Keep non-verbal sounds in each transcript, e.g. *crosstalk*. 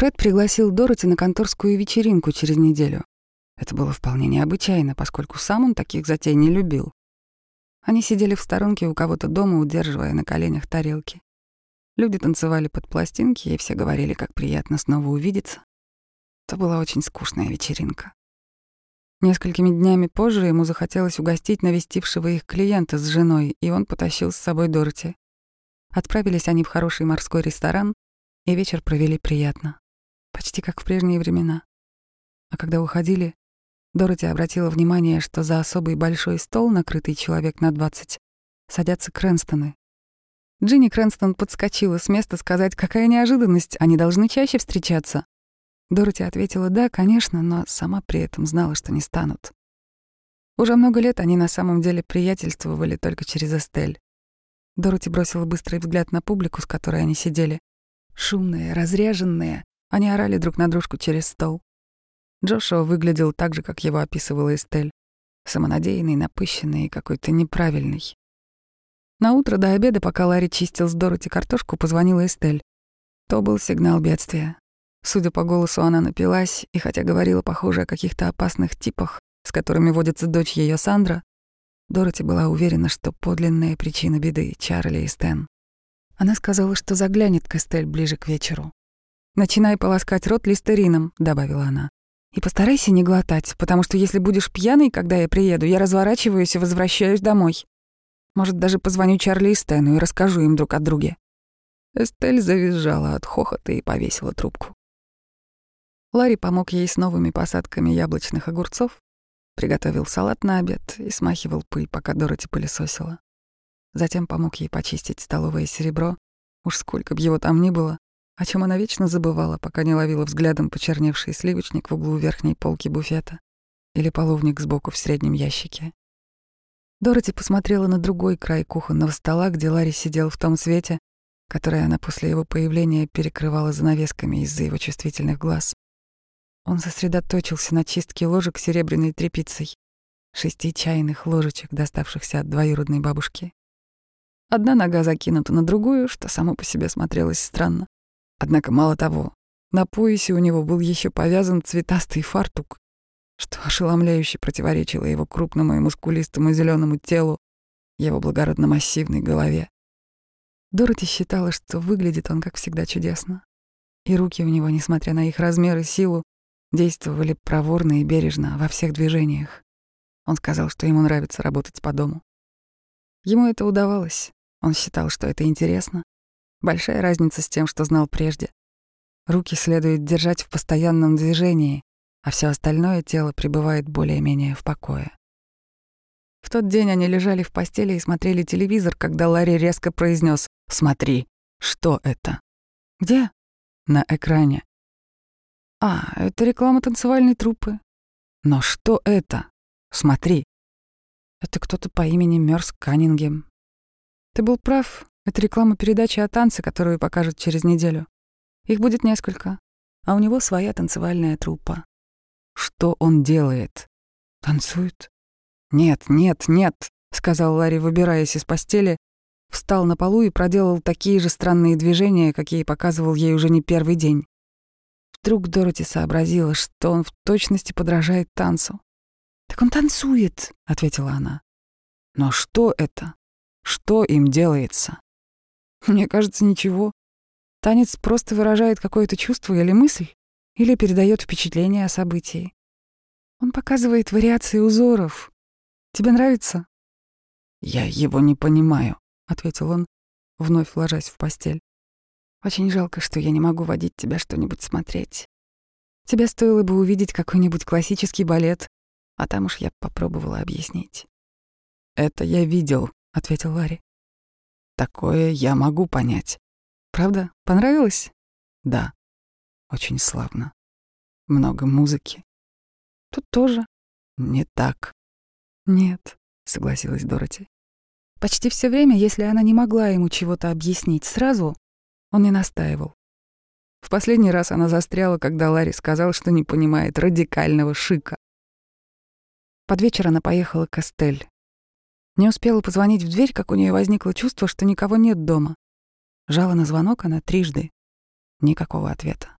Фред пригласил Дороти на конторскую вечеринку через неделю. Это было вполне необычайно, поскольку сам он таких затей не любил. Они сидели в сторонке у кого-то дома, удерживая на коленях тарелки. Люди танцевали под пластинки, и все говорили, как приятно снова увидеться. Это была очень скучная вечеринка. Несколькими днями позже ему захотелось угостить навестившего их клиента с женой, и он потащил с собой Дороти. Отправились они в хороший морской ресторан, и вечер провели приятно. Почти как в прежние времена. А когда уходили, Дороти обратила внимание, что за особый большой стол, накрытый человек на двадцать, садятся Крэнстоны. Джинни Крэнстон подскочила с места сказать, какая неожиданность, они должны чаще встречаться. Дороти ответила «да, конечно», но сама при этом знала, что не станут. Уже много лет они на самом деле приятельствовали только через Эстель. Дороти бросила быстрый взгляд на публику, с которой они сидели. Шумные, разряженные, они орали друг на дружку через стол. Джошуа выглядел так же, как его описывала Эстель. Самонадеянный, напыщенный и какой-то неправильный. На утро до обеда, пока Ларри чистил с Дороти картошку, позвонила Эстель. То был сигнал бедствия. Судя по голосу, она напилась, и хотя говорила, похоже, о каких-то опасных типах, с которыми водится дочь ее Сандра, Дороти была уверена, что подлинная причина беды — Чарли и Стэн. Она сказала, что заглянет к Эстель ближе к вечеру. «Начинай полоскать рот листерином», — добавила она. «И постарайся не глотать, потому что если будешь пьяный, когда я приеду, я разворачиваюсь и возвращаюсь домой. Может, даже позвоню Чарли и Стэну и расскажу им друг о друге». Эстель завизжала от хохота и повесила трубку. Ларри помог ей с новыми посадками яблочных огурцов, приготовил салат на обед и смахивал пыль, пока Дороти пылесосила. Затем помог ей почистить столовое серебро, уж сколько б его там ни было, о чем она вечно забывала, пока не ловила взглядом почерневший сливочник в углу верхней полки буфета или половник сбоку в среднем ящике. Дороти посмотрела на другой край кухонного стола, где Ларри сидел в том свете, который она после его появления перекрывала занавесками из-за его чувствительных глаз. Он сосредоточился на чистке ложек серебряной тряпицей, шести чайных ложечек, доставшихся от двоюродной бабушки. Одна нога закинута на другую, что само по себе смотрелось странно. Однако мало того, на поясе у него был еще повязан цветастый фартук, что ошеломляюще противоречило его крупному и мускулистому зеленому телу, его благородно-массивной голове. Дороти считала, что выглядит он, как всегда, чудесно. И руки у него, несмотря на их размер и силу, действовали проворно и бережно во всех движениях. Он сказал, что ему нравится работать по дому. Ему это удавалось. Он считал, что это интересно. Большая разница с тем, что знал прежде. Руки следует держать в постоянном движении, а все остальное тело пребывает более-менее в покое. В тот день они лежали в постели и смотрели телевизор, когда Ларри резко произнес: «Смотри, что это?» «Где?» «На экране. А, это реклама танцевальной труппы. Но что это? Смотри. Это кто-то по имени Мёрс Каннингем. Ты был прав. Это реклама передачи о танце, которую покажут через неделю. Их будет несколько. А у него своя танцевальная труппа. Что он делает? Танцует? Нет, нет, нет, сказал Ларри, выбираясь из постели, встал на полу и проделал такие же странные движения, какие показывал ей уже не первый день. Вдруг Дороти сообразила, что он в точности подражает танцу. «Так он танцует», — ответила она. «Но что это? Что им делается?» *laughs* «Мне кажется, ничего. Танец просто выражает какое-то чувство или мысль, или передает впечатление о событии. Он показывает вариации узоров. Тебе нравится?» «Я его не понимаю», — ответил он, вновь ложась в постель. Очень жалко, что я не могу водить тебя что-нибудь смотреть. Тебе стоило бы увидеть какой-нибудь классический балет, а там уж я попробовала объяснить. «Это я видел», — ответил Ларри. «Такое я могу понять». «Правда? Понравилось?» «Да. Очень славно. Много музыки». «Тут тоже». «Не так». «Нет», — согласилась Дороти. Почти все время, если она не могла ему чего-то объяснить сразу, он не настаивал. В последний раз она застряла, когда Ларри сказал, что не понимает радикального шика. Под вечер она поехала к Эстель. Не успела позвонить в дверь, как у нее возникло чувство, что никого нет дома. Жала на звонок она трижды. Никакого ответа.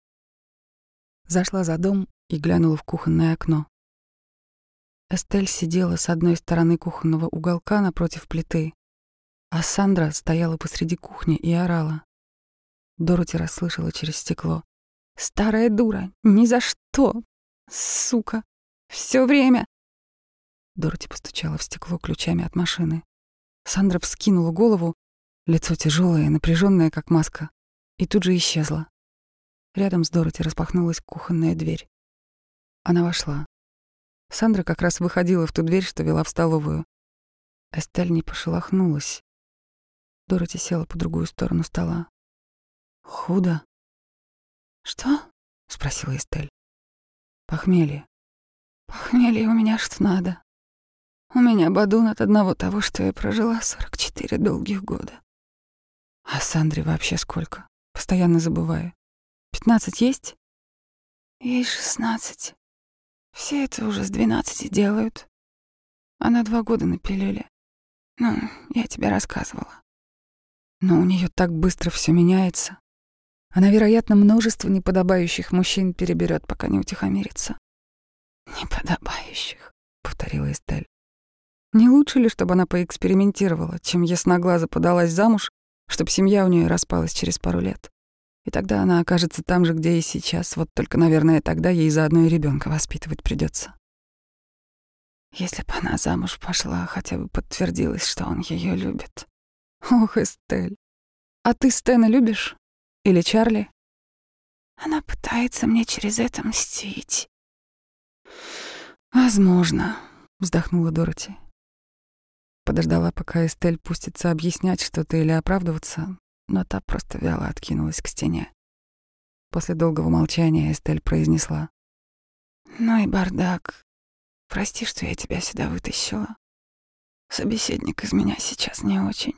Зашла за дом и глянула в кухонное окно. Эстель сидела с одной стороны кухонного уголка напротив плиты, а Сандра стояла посреди кухни и орала. Дороти расслышала через стекло. «Старая дура! Ни за что! Сука! Все время!» Дороти постучала в стекло ключами от машины. Сандра вскинула голову, лицо тяжелое, напряженное, как маска, и тут же исчезла. Рядом с Дороти распахнулась кухонная дверь. Она вошла. Сандра как раз выходила в ту дверь, что вела в столовую. Эстель не пошелохнулась. Дороти села по другую сторону стола. «Худо?» «Что?» — спросила Эстель. «Похмелье». «Похмелье у меня что надо. У меня бадун от одного того, что я прожила 44 долгих года. А Сандре вообще сколько? Постоянно забываю. Пятнадцать есть? Ей шестнадцать. Все это уже с двенадцати делают. Она два года напилили. Ну, я тебе рассказывала. Но у нее так быстро все меняется. Она, вероятно, множество неподобающих мужчин переберет, пока не утихомирится. «Неподобающих», — повторила Эстель. Не лучше ли, чтобы она поэкспериментировала, чем ясноглазо подалась замуж, чтобы семья у нее распалась через пару лет? И тогда она окажется там же, где и сейчас. Вот только, наверное, тогда ей заодно и ребенка воспитывать придется. Если бы она замуж пошла, хотя бы подтвердилось, что он ее любит. Ох, Эстель. А ты Стэна любишь? Или Чарли? Она пытается мне через это мстить. Возможно, вздохнула Дороти. Подождала, пока Эстель пустится объяснять что-то или оправдываться, но та просто вяло откинулась к стене. После долгого молчания Эстель произнесла. «Ну и бардак. Прости, что я тебя сюда вытащила. Собеседник из меня сейчас не очень.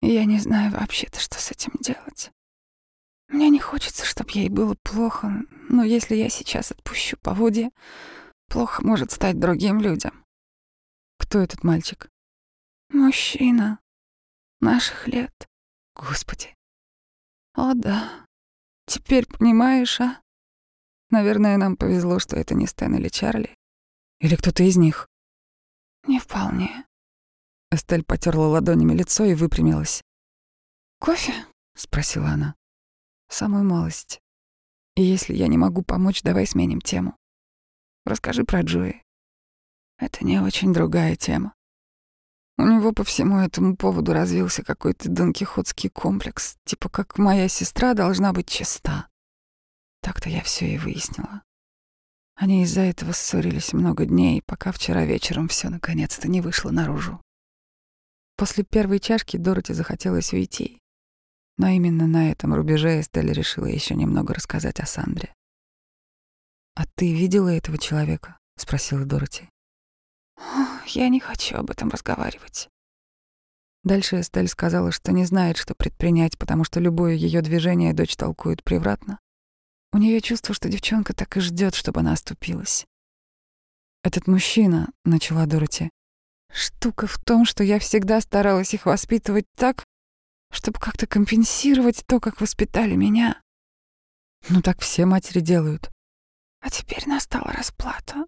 И я не знаю вообще-то, что с этим делать. Мне не хочется, чтобы ей было плохо, но если я сейчас отпущу поводья, плохо может стать другим людям. Кто этот мальчик? Мужчина. Наших лет. Господи. О да. Теперь понимаешь, а? Наверное, нам повезло, что это не Стэн или Чарли. Или кто-то из них. Не вполне. Эстель потерла ладонями лицо и выпрямилась. «Кофе?» — спросила она. «Самую малость. И если я не могу помочь, давай сменим тему. Расскажи про Джои. Это не очень другая тема. У него по всему этому поводу развился какой-то донкихотский комплекс, типа как моя сестра должна быть чиста. Так-то я все и выяснила. Они из-за этого ссорились много дней, пока вчера вечером все наконец-то не вышло наружу. После первой чашки Дороти захотелось уйти. Но именно на этом рубеже Эстель решила еще немного рассказать о Сандре. «А ты видела этого человека?» — спросила Дороти. «Я не хочу об этом разговаривать». Дальше Эстель сказала, что не знает, что предпринять, потому что любое ее движение дочь толкует превратно. У нее чувство, что девчонка так и ждет, чтобы она оступилась. «Этот мужчина», — начала Дороти, — «штука в том, что я всегда старалась их воспитывать так, чтобы как-то компенсировать то, как воспитали меня. Ну так все матери делают. А теперь настала расплата.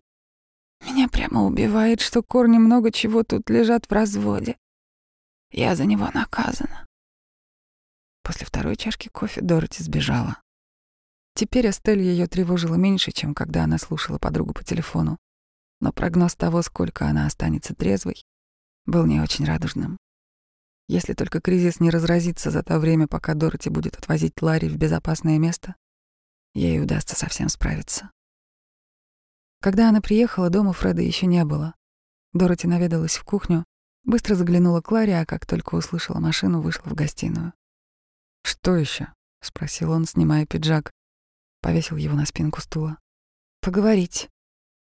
Меня прямо убивает, что корни много чего тут лежат в разводе. Я за него наказана. После второй чашки кофе Дороти сбежала. Теперь Астель ее тревожила меньше, чем когда она слушала подругу по телефону. Но прогноз того, сколько она останется трезвой, был не очень радужным. Если только кризис не разразится за то время, пока Дороти будет отвозить Ларри в безопасное место, ей удастся совсем справиться. Когда она приехала, дома Фреда еще не было. Дороти наведалась в кухню, быстро заглянула к Ларе, а как только услышала машину, вышла в гостиную. «Что еще? спросил он, снимая пиджак. Повесил его на спинку стула. «Поговорить.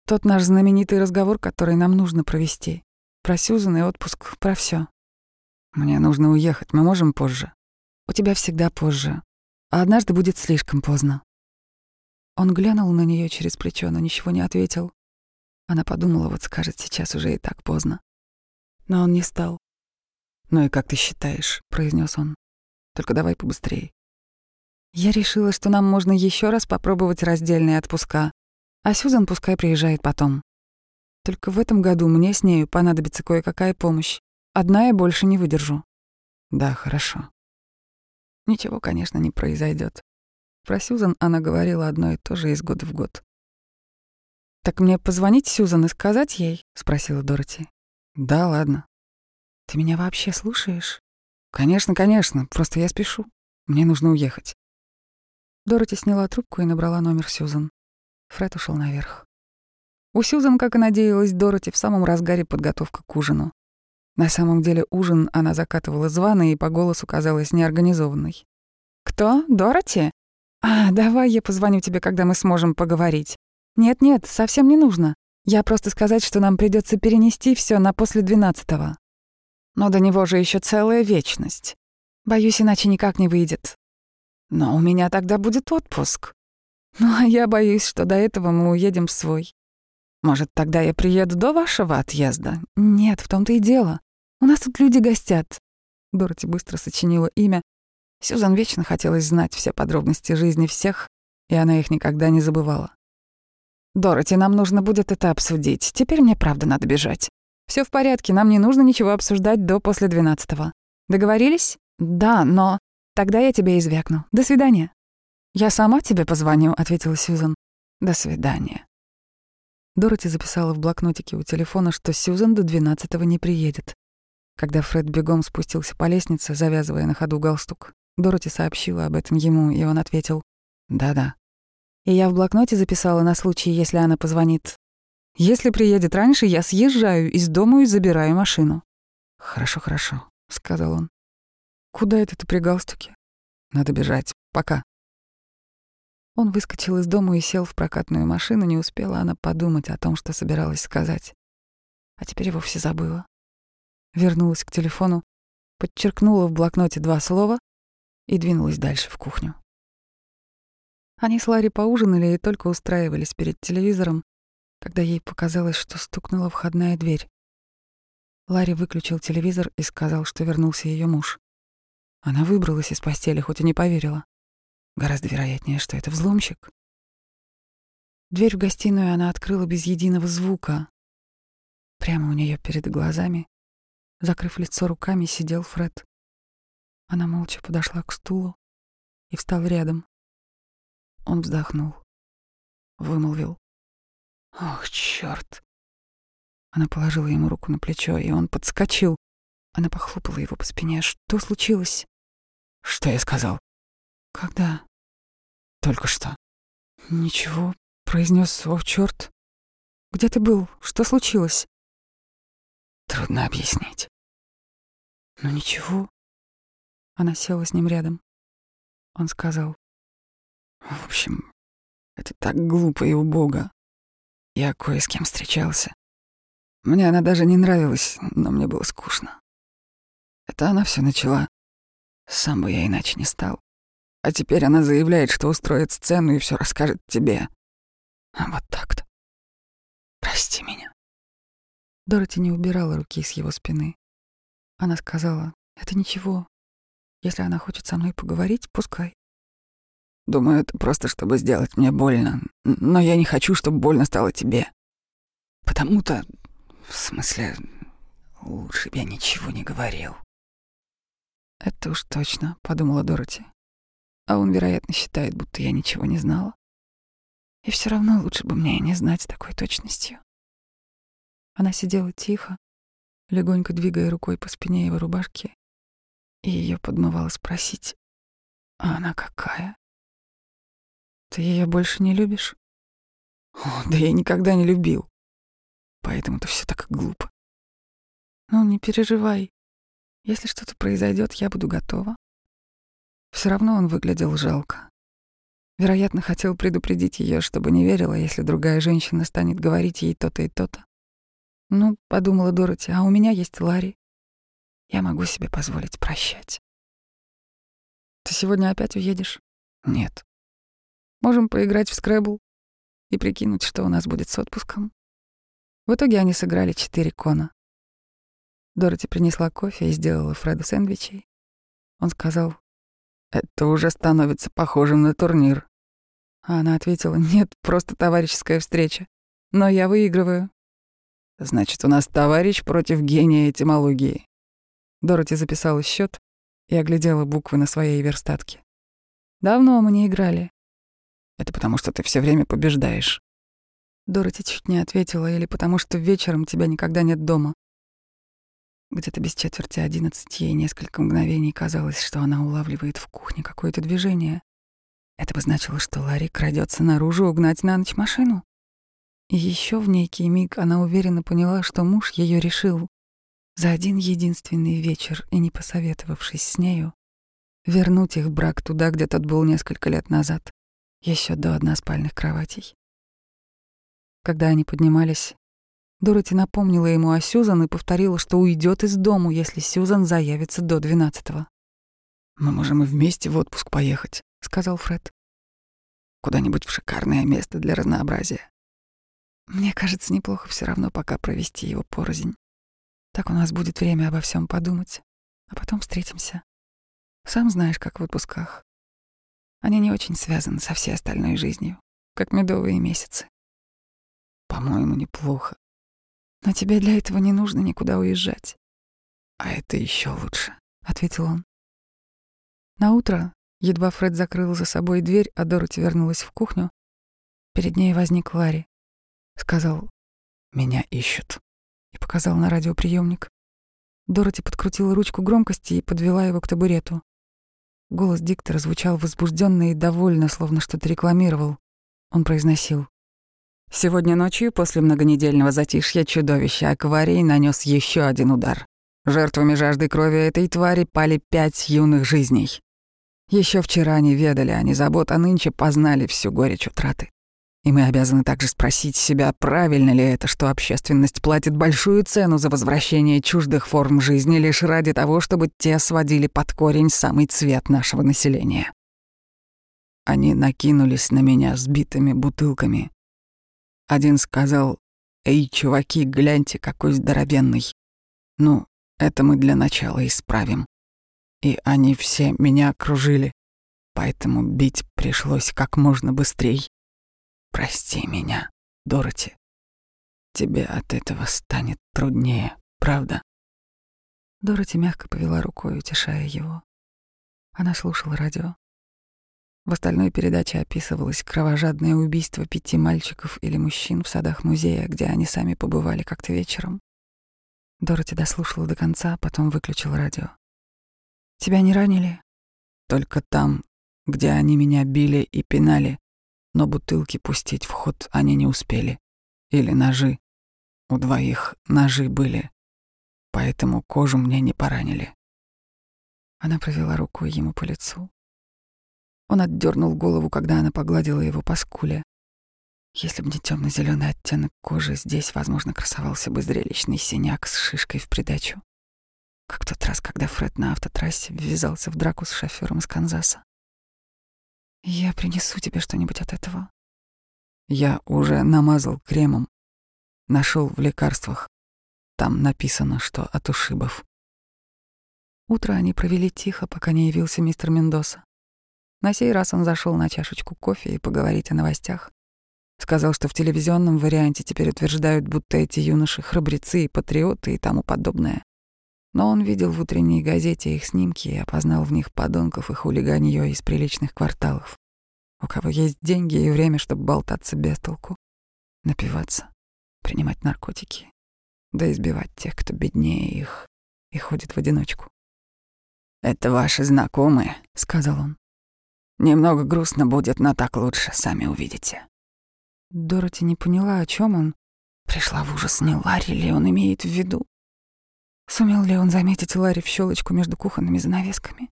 Тот наш знаменитый разговор, который нам нужно провести. Про Сюзан и отпуск, про все. Мне нужно уехать, мы можем позже. У тебя всегда позже. А однажды будет слишком поздно. Он глянул на нее через плечо, но ничего не ответил. Она подумала, вот скажет, сейчас уже и так поздно. Но он не стал. «Ну и как ты считаешь?» — произнес он. «Только давай побыстрее». Я решила, что нам можно еще раз попробовать раздельные отпуска, а Сьюзан пускай приезжает потом. Только в этом году мне с нею понадобится кое-какая помощь. Одна я больше не выдержу. Да, хорошо. Ничего, конечно, не произойдет. Про Сьюзан она говорила одно и то же из года в год. «Так мне позвонить Сьюзан и сказать ей?» — спросила Дороти. «Да, ладно». «Ты меня вообще слушаешь?» «Конечно, конечно, просто я спешу. Мне нужно уехать». Дороти сняла трубку и набрала номер Сьюзан. Фред ушел наверх. У Сьюзан, как и надеялась Дороти, в самом разгаре подготовка к ужину. На самом деле ужин она закатывала званый и по голосу казалась неорганизованной. «Кто? Дороти? А, давай я позвоню тебе, когда мы сможем поговорить. Нет-нет, совсем не нужно. Я просто сказать, что нам придется перенести все на после двенадцатого. Но до него же еще целая вечность. Боюсь, иначе никак не выйдет. Но у меня тогда будет отпуск. Ну, а я боюсь, что до этого мы уедем в свой. Может, тогда я приеду до вашего отъезда? Нет, в том-то и дело. У нас тут люди гостят. Дороти быстро сочинила имя. Сюзан вечно хотелось знать все подробности жизни всех, и она их никогда не забывала. «Дороти, нам нужно будет это обсудить. Теперь мне правда надо бежать. Все в порядке, нам не нужно ничего обсуждать до после двенадцатого. Договорились? Да, но... Тогда я тебя извякну. До свидания». «Я сама тебе позвоню», — ответила Сьюзан. «До свидания». Дороти записала в блокнотике у телефона, что Сьюзан до двенадцатого не приедет. Когда Фред бегом спустился по лестнице, завязывая на ходу галстук, Дороти сообщила об этом ему, и он ответил «Да-да». И я в блокноте записала на случай, если она позвонит. «Если приедет раньше, я съезжаю из дома и забираю машину». «Хорошо, хорошо», — сказал он. «Куда это ты при галстуке?» «Надо бежать. Пока». Он выскочил из дома и сел в прокатную машину, не успела она подумать о том, что собиралась сказать. А теперь вовсе забыла. Вернулась к телефону, подчеркнула в блокноте два слова и двинулась дальше в кухню. Они с Ларри поужинали и только устраивались перед телевизором, когда ей показалось, что стукнула входная дверь. Ларри выключил телевизор и сказал, что вернулся ее муж. Она выбралась из постели, хоть и не поверила. Гораздо вероятнее, что это взломщик. Дверь в гостиную она открыла без единого звука. Прямо у нее перед глазами, закрыв лицо руками, сидел Фред. Она молча подошла к стулу и встал рядом. Он вздохнул, вымолвил. «Ох, черт! Она положила ему руку на плечо, и он подскочил. Она похлопала его по спине. «Что случилось?» «Что я сказал?» «Когда?» Только что. Ничего, произнес, о, черт. Где ты был? Что случилось? Трудно объяснить. Ну ничего. Она села с ним рядом. Он сказал. В общем, это так глупо и убого. Я кое с кем встречался. Мне она даже не нравилась, но мне было скучно. Это она все начала. Сам бы я иначе не стал. А теперь она заявляет, что устроит сцену и все расскажет тебе. А вот так-то. Прости меня. Дороти не убирала руки с его спины. Она сказала, это ничего. Если она хочет со мной поговорить, пускай. Думаю, это просто, чтобы сделать мне больно. Но я не хочу, чтобы больно стало тебе. Потому-то, в смысле, лучше бы я ничего не говорил. Это уж точно, подумала Дороти. А он, вероятно, считает, будто я ничего не знала. И все равно лучше бы мне и не знать с такой точностью. Она сидела тихо, легонько двигая рукой по спине его рубашки, и ее подмывало спросить, а она какая? Ты ее больше не любишь? О, да я никогда не любил. Поэтому-то все так глупо. Ну, не переживай. Если что-то произойдет, я буду готова. Все равно он выглядел жалко. Вероятно, хотел предупредить ее, чтобы не верила, если другая женщина станет говорить ей то-то и то-то. Ну, подумала Дороти, а у меня есть Ларри. Я могу себе позволить прощать. Ты сегодня опять уедешь? Нет. Можем поиграть в скрэбл и прикинуть, что у нас будет с отпуском. В итоге они сыграли четыре кона. Дороти принесла кофе и сделала Фреду сэндвичей. Он сказал, Это уже становится похожим на турнир. А она ответила, нет, просто товарищеская встреча. Но я выигрываю. Значит, у нас товарищ против гения этимологии. Дороти записала счет и оглядела буквы на своей верстатке. Давно мы не играли. Это потому, что ты все время побеждаешь. Дороти чуть не ответила, или потому что вечером тебя никогда нет дома. Где-то без четверти одиннадцать ей несколько мгновений казалось, что она улавливает в кухне какое-то движение. Это бы значило, что Ларри крадется наружу угнать на ночь машину. И еще в некий миг она уверенно поняла, что муж ее решил за один единственный вечер и не посоветовавшись с нею, вернуть их брак туда, где тот был несколько лет назад, еще до односпальных кроватей. Когда они поднимались, Дороти напомнила ему о Сьюзан и повторила, что уйдет из дому, если Сьюзан заявится до двенадцатого. «Мы можем и вместе в отпуск поехать», — сказал Фред. «Куда-нибудь в шикарное место для разнообразия. Мне кажется, неплохо все равно пока провести его порознь. Так у нас будет время обо всем подумать, а потом встретимся. Сам знаешь, как в отпусках. Они не очень связаны со всей остальной жизнью, как медовые месяцы. По-моему, неплохо. Но тебе для этого не нужно никуда уезжать. А это еще лучше, ответил он. На утро, едва Фред закрыл за собой дверь, а Дороти вернулась в кухню, перед ней возник Ларри. Сказал, меня ищут, и показал на радиоприемник. Дороти подкрутила ручку громкости и подвела его к табурету. Голос диктора звучал возбужденно и довольно, словно что-то рекламировал. Он произносил. Сегодня ночью, после многонедельного затишья, чудовище акварий нанес еще один удар. Жертвами жажды крови этой твари пали пять юных жизней. Еще вчера не ведали они забот, а нынче познали всю горечь утраты. И мы обязаны также спросить себя, правильно ли это, что общественность платит большую цену за возвращение чуждых форм жизни лишь ради того, чтобы те сводили под корень самый цвет нашего населения. Они накинулись на меня сбитыми бутылками, один сказал, «Эй, чуваки, гляньте, какой здоровенный. Ну, это мы для начала исправим». И они все меня окружили, поэтому бить пришлось как можно быстрей. Прости меня, Дороти. Тебе от этого станет труднее, правда? Дороти мягко повела рукой, утешая его. Она слушала радио. В остальной передаче описывалось кровожадное убийство пяти мальчиков или мужчин в садах музея, где они сами побывали как-то вечером. Дороти дослушала до конца, потом выключила радио. «Тебя не ранили?» «Только там, где они меня били и пинали, но бутылки пустить в ход они не успели. Или ножи. У двоих ножи были, поэтому кожу мне не поранили». Она провела рукой ему по лицу. Он отдернул голову, когда она погладила его по скуле. Если бы не темно-зеленый оттенок кожи, здесь, возможно, красовался бы зрелищный синяк с шишкой в придачу. Как тот раз, когда Фред на автотрассе ввязался в драку с шофёром из Канзаса. «Я принесу тебе что-нибудь от этого». Я уже намазал кремом. Нашел в лекарствах. Там написано, что от ушибов. Утро они провели тихо, пока не явился мистер Мендоса. На сей раз он зашел на чашечку кофе и поговорить о новостях. Сказал, что в телевизионном варианте теперь утверждают, будто эти юноши — храбрецы и патриоты и тому подобное. Но он видел в утренней газете их снимки и опознал в них подонков и хулиганье из приличных кварталов. У кого есть деньги и время, чтобы болтаться без толку, напиваться, принимать наркотики, да избивать тех, кто беднее их и ходит в одиночку. «Это ваши знакомые», — сказал он. Немного грустно будет, но так лучше, сами увидите. Дороти не поняла, о чем он. Пришла в ужас, не Ларри ли он имеет в виду. Сумел ли он заметить Ларри в щелочку между кухонными занавесками?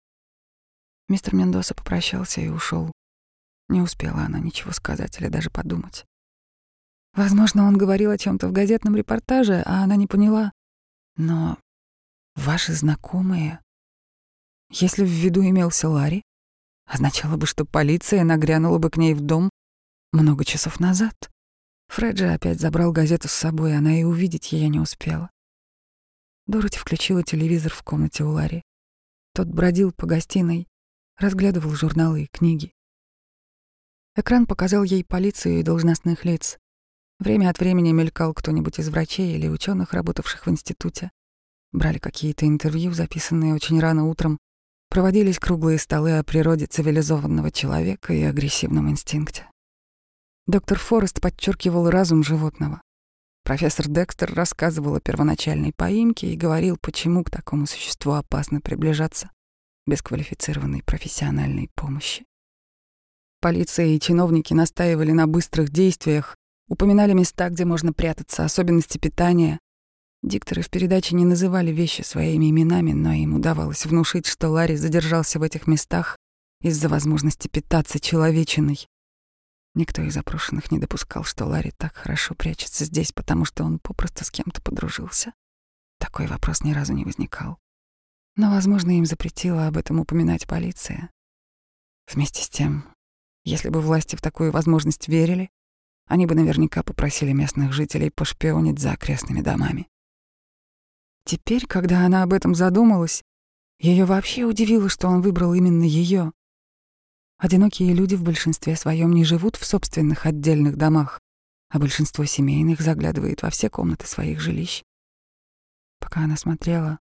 Мистер Мендоса попрощался и ушел. Не успела она ничего сказать или даже подумать. Возможно, он говорил о чем то в газетном репортаже, а она не поняла. Но ваши знакомые... Если в виду имелся Ларри, означало бы, что полиция нагрянула бы к ней в дом много часов назад. Фреджи опять забрал газету с собой, она и увидеть ее не успела. Дороти включила телевизор в комнате у Ларри. Тот бродил по гостиной, разглядывал журналы и книги. Экран показал ей полицию и должностных лиц. Время от времени мелькал кто-нибудь из врачей или ученых, работавших в институте. Брали какие-то интервью, записанные очень рано утром. Проводились круглые столы о природе цивилизованного человека и агрессивном инстинкте. Доктор Форест подчеркивал разум животного. Профессор Декстер рассказывал о первоначальной поимке и говорил, почему к такому существу опасно приближаться без квалифицированной профессиональной помощи. Полиция и чиновники настаивали на быстрых действиях, упоминали места, где можно прятаться, особенности питания. Дикторы в передаче не называли вещи своими именами, но им удавалось внушить, что Ларри задержался в этих местах из-за возможности питаться человечиной. Никто из запрошенных не допускал, что Ларри так хорошо прячется здесь, потому что он попросту с кем-то подружился. Такой вопрос ни разу не возникал. Но, возможно, им запретила об этом упоминать полиция. Вместе с тем, если бы власти в такую возможность верили, они бы наверняка попросили местных жителей пошпионить за окрестными домами. Теперь, когда она об этом задумалась, ее вообще удивило, что он выбрал именно ее. Одинокие люди в большинстве своем не живут в собственных отдельных домах, а большинство семейных заглядывает во все комнаты своих жилищ. Пока она смотрела,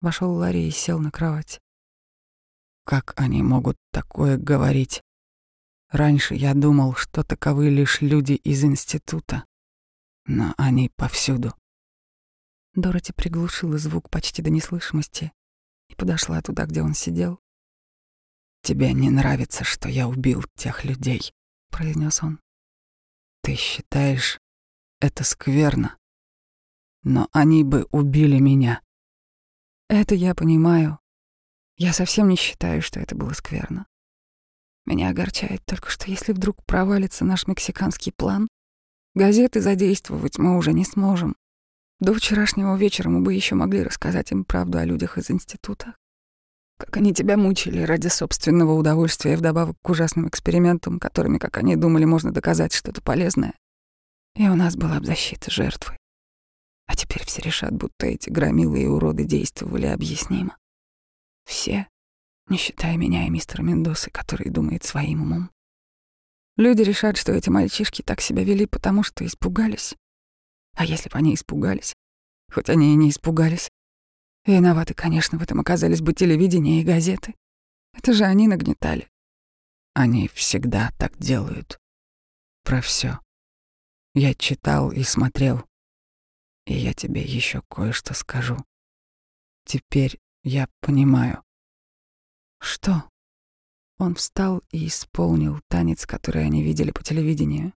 вошел Ларри и сел на кровать. Как они могут такое говорить? Раньше я думал, что таковы лишь люди из института, но они повсюду. Дороти приглушила звук почти до неслышимости и подошла туда, где он сидел. «Тебе не нравится, что я убил тех людей», — произнес он. «Ты считаешь, это скверно, но они бы убили меня». «Это я понимаю. Я совсем не считаю, что это было скверно. Меня огорчает только, что если вдруг провалится наш мексиканский план, газеты задействовать мы уже не сможем. До вчерашнего вечера мы бы еще могли рассказать им правду о людях из института. Как они тебя мучили ради собственного удовольствия вдобавок к ужасным экспериментам, которыми, как они думали, можно доказать что-то полезное. И у нас была бы защита жертвы. А теперь все решат, будто эти громилые уроды действовали объяснимо. Все, не считая меня и мистера Мендосы, который думает своим умом. Люди решат, что эти мальчишки так себя вели, потому что испугались. А если бы они испугались? Хоть они и не испугались. Виноваты, конечно, в этом оказались бы телевидение и газеты. Это же они нагнетали. Они всегда так делают. Про все. Я читал и смотрел. И я тебе еще кое-что скажу. Теперь я понимаю. Что? Он встал и исполнил танец, который они видели по телевидению.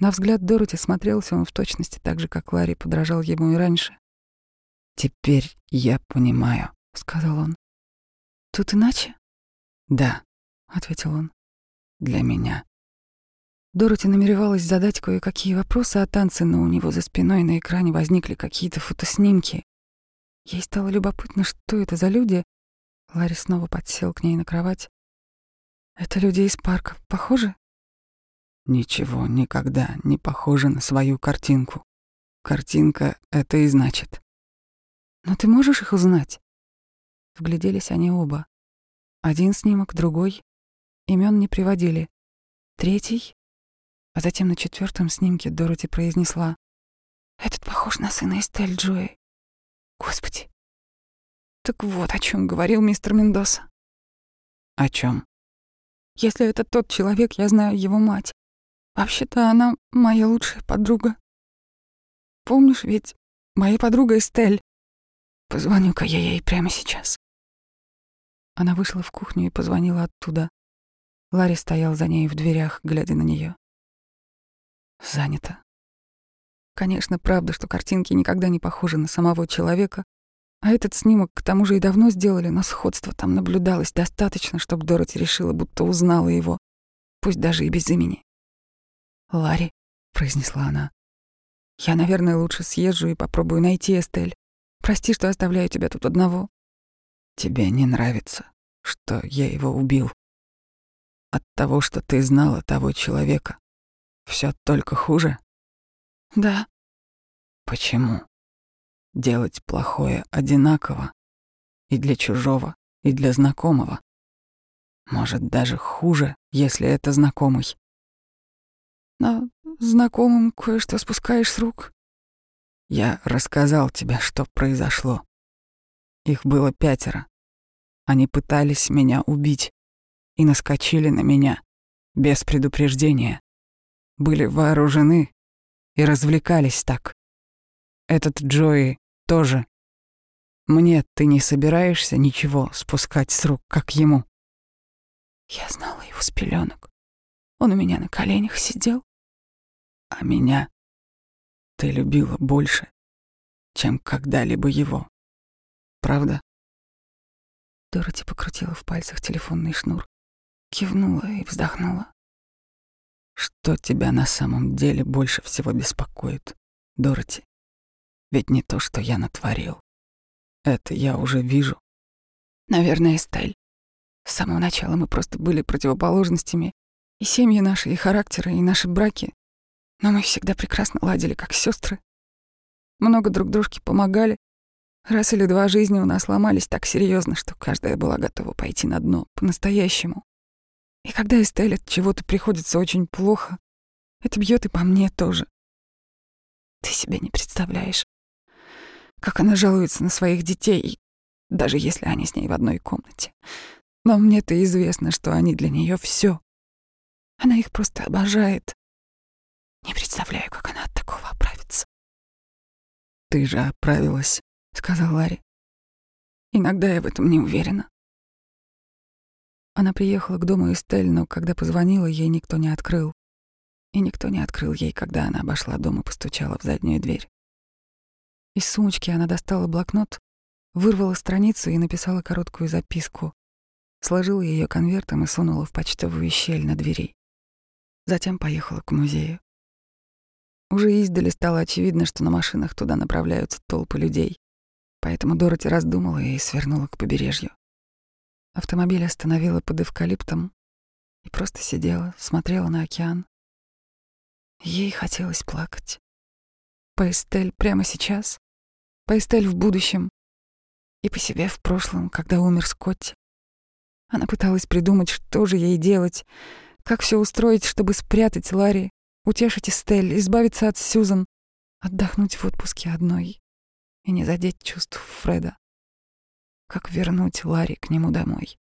На взгляд Дороти смотрелся он в точности так же, как Ларри подражал ему и раньше. «Теперь я понимаю», — сказал он. «Тут иначе?» «Да», — ответил он. «Для меня». Дороти намеревалась задать кое-какие вопросы о танце, но у него за спиной на экране возникли какие-то фотоснимки. Ей стало любопытно, что это за люди. Ларри снова подсел к ней на кровать. «Это люди из парка. Похожи?» Ничего никогда не похоже на свою картинку. Картинка — это и значит. Но ты можешь их узнать? Вгляделись они оба. Один снимок, другой. Имен не приводили. Третий. А затем на четвертом снимке Дороти произнесла. «Этот похож на сына Эстель Джои. Господи!» Так вот о чем говорил мистер Мендоса. О чем? Если это тот человек, я знаю его мать. Вообще-то она моя лучшая подруга. Помнишь ведь моя подруга Эстель? Позвоню-ка я ей прямо сейчас. Она вышла в кухню и позвонила оттуда. Ларри стоял за ней в дверях, глядя на нее. Занято. Конечно, правда, что картинки никогда не похожи на самого человека, а этот снимок к тому же и давно сделали, но сходство там наблюдалось достаточно, чтобы Дороти решила, будто узнала его, пусть даже и без имени. «Ларри», — произнесла она, — «я, наверное, лучше съезжу и попробую найти Эстель. Прости, что оставляю тебя тут одного». «Тебе не нравится, что я его убил. От того, что ты знала того человека, все только хуже?» «Да». «Почему? Делать плохое одинаково и для чужого, и для знакомого. Может, даже хуже, если это знакомый. Но знакомым кое-что спускаешь с рук. Я рассказал тебе, что произошло. Их было пятеро. Они пытались меня убить и наскочили на меня без предупреждения. Были вооружены и развлекались так. Этот Джои тоже. Мне ты не собираешься ничего спускать с рук, как ему. Я знала его с пеленок. Он у меня на коленях сидел. А меня ты любила больше, чем когда-либо его. Правда? Дороти покрутила в пальцах телефонный шнур, кивнула и вздохнула. Что тебя на самом деле больше всего беспокоит, Дороти? Ведь не то, что я натворил. Это я уже вижу. Наверное, Стель. С самого начала мы просто были противоположностями. И семьи наши, и характеры, и наши браки. Но мы всегда прекрасно ладили, как сестры. Много друг дружке помогали. Раз или два жизни у нас ломались так серьезно, что каждая была готова пойти на дно по-настоящему. И когда Эстель от чего-то приходится очень плохо, это бьет и по мне тоже. Ты себе не представляешь, как она жалуется на своих детей, даже если они с ней в одной комнате. Но мне-то известно, что они для нее все. Она их просто обожает. Не представляю, как она от такого оправится. «Ты же оправилась», — сказал Ларри. «Иногда я в этом не уверена». Она приехала к дому Эстель, но когда позвонила, ей никто не открыл. И никто не открыл ей, когда она обошла дом и постучала в заднюю дверь. Из сумочки она достала блокнот, вырвала страницу и написала короткую записку. Сложила ее конвертом и сунула в почтовую щель на двери. Затем поехала к музею. Уже издали стало очевидно, что на машинах туда направляются толпы людей. Поэтому Дороти раздумала и свернула к побережью. Автомобиль остановила под эвкалиптом и просто сидела, смотрела на океан. Ей хотелось плакать. По прямо сейчас, по в будущем и по себе в прошлом, когда умер Скотти. Она пыталась придумать, что же ей делать, как все устроить, чтобы спрятать Ларри, утешить Эстель, избавиться от Сьюзан, отдохнуть в отпуске одной и не задеть чувств Фреда. Как вернуть Ларри к нему домой.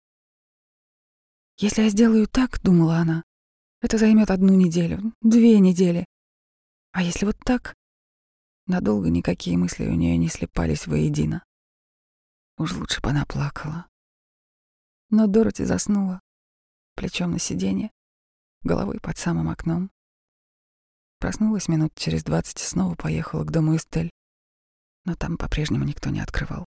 «Если я сделаю так, — думала она, — это займет одну неделю, две недели. А если вот так, Надолго никакие мысли у нее не слепались воедино. Уж лучше бы она плакала. Но Дороти заснула, плечом на сиденье, головой под самым окном. Проснулась минут через двадцать и снова поехала к дому Эстель. Но там по-прежнему никто не открывал.